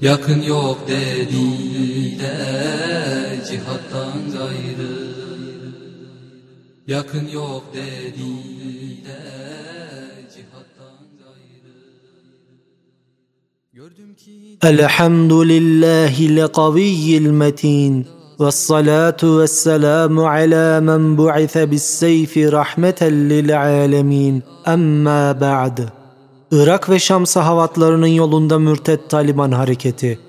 Yakın yok dediler cihattan gayrı Yakın yok dediler cihattan gayrı Gördüm ki الحمد لله القوي المتين والصلاة والسلام على من بعث بالسيف رحمة للعالمين أما بعد Irak ve Şam sahavatlarının yolunda mürtet Taliban hareketi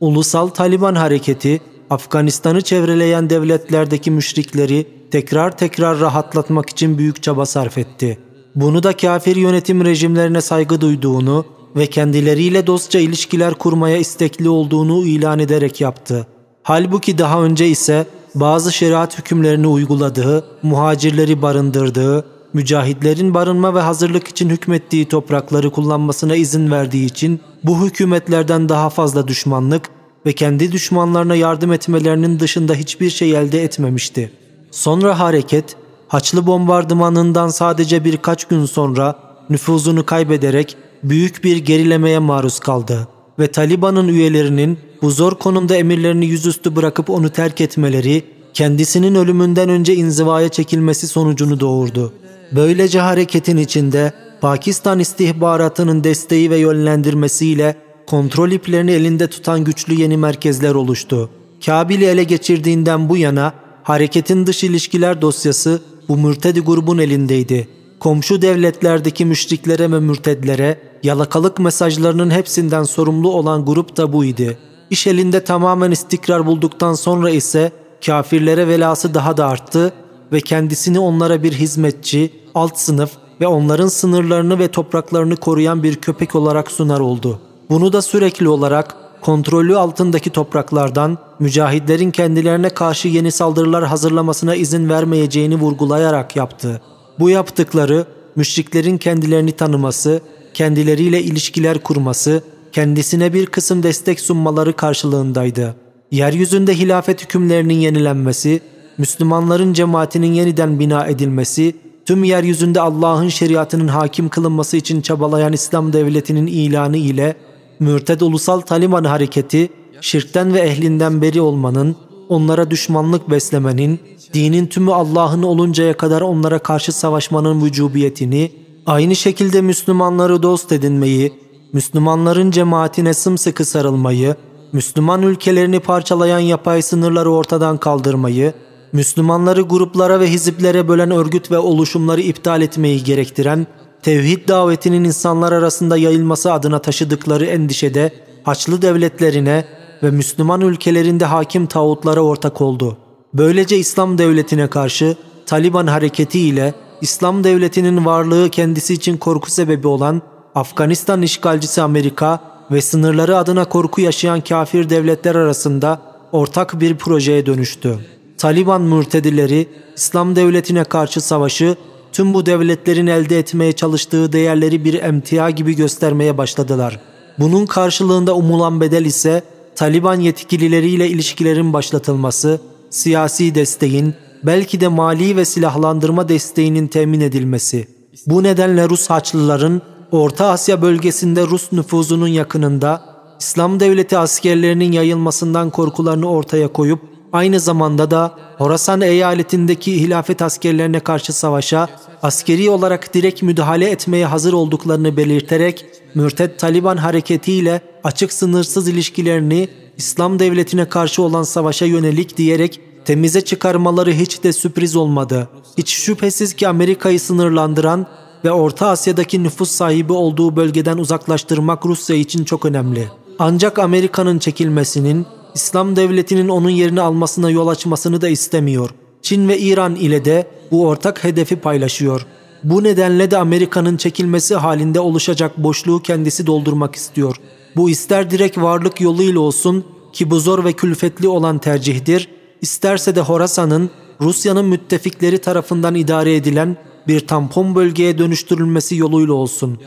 Ulusal Taliban hareketi Afganistan'ı çevreleyen devletlerdeki müşrikleri tekrar tekrar rahatlatmak için büyük çaba sarf etti. Bunu da kafir yönetim rejimlerine saygı duyduğunu ve kendileriyle dostça ilişkiler kurmaya istekli olduğunu ilan ederek yaptı. Halbuki daha önce ise bazı şeriat hükümlerini uyguladığı, muhacirleri barındırdığı, mücahitlerin barınma ve hazırlık için hükmettiği toprakları kullanmasına izin verdiği için bu hükümetlerden daha fazla düşmanlık ve kendi düşmanlarına yardım etmelerinin dışında hiçbir şey elde etmemişti. Sonra hareket, Haçlı bombardımanından sadece birkaç gün sonra nüfuzunu kaybederek büyük bir gerilemeye maruz kaldı ve Taliban'ın üyelerinin bu zor konumda emirlerini yüzüstü bırakıp onu terk etmeleri kendisinin ölümünden önce inzivaya çekilmesi sonucunu doğurdu. Böylece hareketin içinde Pakistan istihbaratının desteği ve yönlendirmesiyle kontrol iplerini elinde tutan güçlü yeni merkezler oluştu. Kabil'i ele geçirdiğinden bu yana hareketin dış ilişkiler dosyası bu mürtedi grubun elindeydi. Komşu devletlerdeki müşriklere ve mürtedlere yalakalık mesajlarının hepsinden sorumlu olan grup da bu idi. İş elinde tamamen istikrar bulduktan sonra ise kafirlere velası daha da arttı ve kendisini onlara bir hizmetçi, alt sınıf ve onların sınırlarını ve topraklarını koruyan bir köpek olarak sunar oldu. Bunu da sürekli olarak kontrolü altındaki topraklardan mücahitlerin kendilerine karşı yeni saldırılar hazırlamasına izin vermeyeceğini vurgulayarak yaptı. Bu yaptıkları müşriklerin kendilerini tanıması, kendileriyle ilişkiler kurması, kendisine bir kısım destek sunmaları karşılığındaydı. Yeryüzünde hilafet hükümlerinin yenilenmesi, Müslümanların cemaatinin yeniden bina edilmesi, tüm yeryüzünde Allah'ın şeriatının hakim kılınması için çabalayan İslam devletinin ilanı ile Mürted Ulusal Taliban Hareketi, şirkten ve ehlinden beri olmanın, onlara düşmanlık beslemenin, dinin tümü Allah'ın oluncaya kadar onlara karşı savaşmanın vücubiyetini, aynı şekilde Müslümanları dost edinmeyi, Müslümanların cemaatine sımsıkı sarılmayı, Müslüman ülkelerini parçalayan yapay sınırları ortadan kaldırmayı, Müslümanları gruplara ve hiziplere bölen örgüt ve oluşumları iptal etmeyi gerektiren, tevhid davetinin insanlar arasında yayılması adına taşıdıkları endişede Haçlı devletlerine ve Müslüman ülkelerinde hakim tağutlara ortak oldu. Böylece İslam devletine karşı Taliban hareketi ile İslam devletinin varlığı kendisi için korku sebebi olan Afganistan işgalcisi Amerika ve sınırları adına korku yaşayan kafir devletler arasında ortak bir projeye dönüştü. Taliban mürtedileri İslam devletine karşı savaşı tüm bu devletlerin elde etmeye çalıştığı değerleri bir emtia gibi göstermeye başladılar. Bunun karşılığında umulan bedel ise Taliban yetkilileriyle ilişkilerin başlatılması, siyasi desteğin, belki de mali ve silahlandırma desteğinin temin edilmesi. Bu nedenle Rus Haçlıların Orta Asya bölgesinde Rus nüfuzunun yakınında İslam devleti askerlerinin yayılmasından korkularını ortaya koyup aynı zamanda da Horasan eyaletindeki hilafet askerlerine karşı savaşa askeri olarak direkt müdahale etmeye hazır olduklarını belirterek Mürted Taliban hareketiyle açık sınırsız ilişkilerini İslam devletine karşı olan savaşa yönelik diyerek temize çıkarmaları hiç de sürpriz olmadı. Hiç şüphesiz ki Amerika'yı sınırlandıran ve Orta Asya'daki nüfus sahibi olduğu bölgeden uzaklaştırmak Rusya için çok önemli. Ancak Amerika'nın çekilmesinin İslam devletinin onun yerini almasına yol açmasını da istemiyor. Çin ve İran ile de bu ortak hedefi paylaşıyor. Bu nedenle de Amerika'nın çekilmesi halinde oluşacak boşluğu kendisi doldurmak istiyor. Bu ister direkt varlık yoluyla olsun, ki bu zor ve külfetli olan tercihdir, isterse de Horasan'ın Rusya'nın müttefikleri tarafından idare edilen bir tampon bölgeye dönüştürülmesi yoluyla olsun.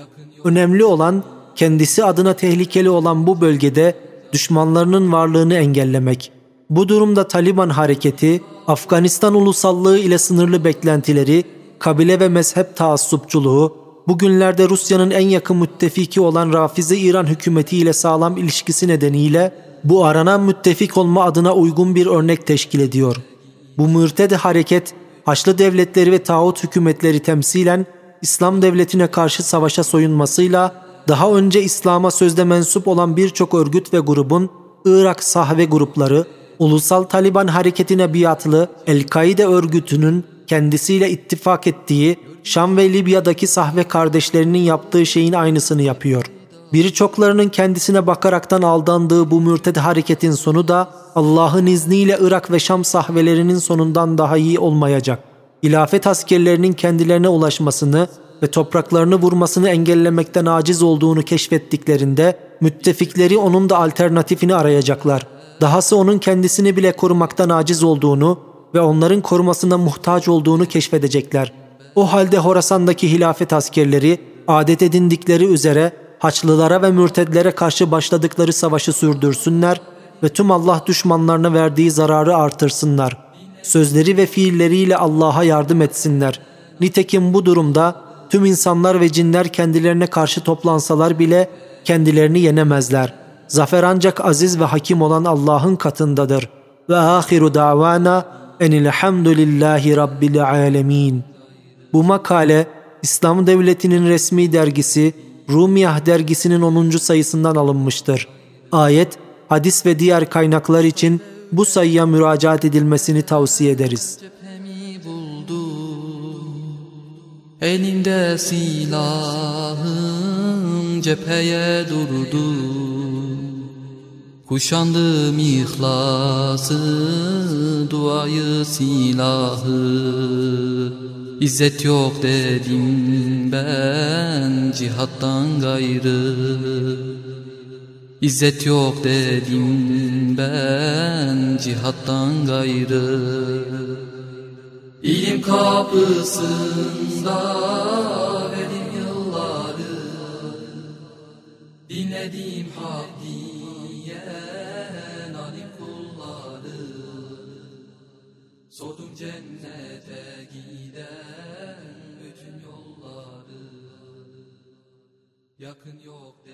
Önemli olan kendisi adına tehlikeli olan bu bölgede düşmanlarının varlığını engellemek. Bu durumda Taliban hareketi, Afganistan ulusallığı ile sınırlı beklentileri, kabile ve mezhep taassupçuluğu, bugünlerde Rusya'nın en yakın müttefiki olan Rafizi İran hükümeti ile sağlam ilişkisi nedeniyle bu aranan müttefik olma adına uygun bir örnek teşkil ediyor. Bu mürted hareket Haçlı devletleri ve tağut hükümetleri temsilen İslam devletine karşı savaşa soyunmasıyla daha önce İslam'a sözde mensup olan birçok örgüt ve grubun Irak sahve grupları, Ulusal Taliban Hareketi'ne biatlı El-Kaide örgütünün kendisiyle ittifak ettiği Şam ve Libya'daki sahve kardeşlerinin yaptığı şeyin aynısını yapıyor. Birçoklarının kendisine bakaraktan aldandığı bu mürted hareketin sonu da Allah'ın izniyle Irak ve Şam sahvelerinin sonundan daha iyi olmayacak. İlafet askerlerinin kendilerine ulaşmasını ve topraklarını vurmasını engellemekten aciz olduğunu keşfettiklerinde müttefikleri onun da alternatifini arayacaklar. Dahası onun kendisini bile korumaktan aciz olduğunu ve onların korumasına muhtaç olduğunu keşfedecekler. O halde Horasan'daki hilafet askerleri adet edindikleri üzere Haçlılara ve mürtedlere karşı başladıkları savaşı sürdürsünler ve tüm Allah düşmanlarına verdiği zararı artırsınlar. Sözleri ve fiilleriyle Allah'a yardım etsinler. Nitekim bu durumda tüm insanlar ve cinler kendilerine karşı toplansalar bile kendilerini yenemezler. Zafer ancak aziz ve hakim olan Allah'ın katındadır. Ve ahiru davana enilhamdülillahi rabbil alemin. Bu makale İslam Devleti'nin resmi dergisi Rumiyah dergisinin 10. sayısından alınmıştır. Ayet, hadis ve diğer kaynaklar için bu sayıya müracaat edilmesini tavsiye ederiz. Elinde silahım cepheye durdu. Kuşandım ihlası duayı silahı. İzzet yok dedim ben cihattan gayrı. İzzet yok dedim ben cihattan gayrı İlim kapısında verdim yılları Dinledim hak diyen alim kulları. Sordum cennete giden bütün yolları. Yakın yok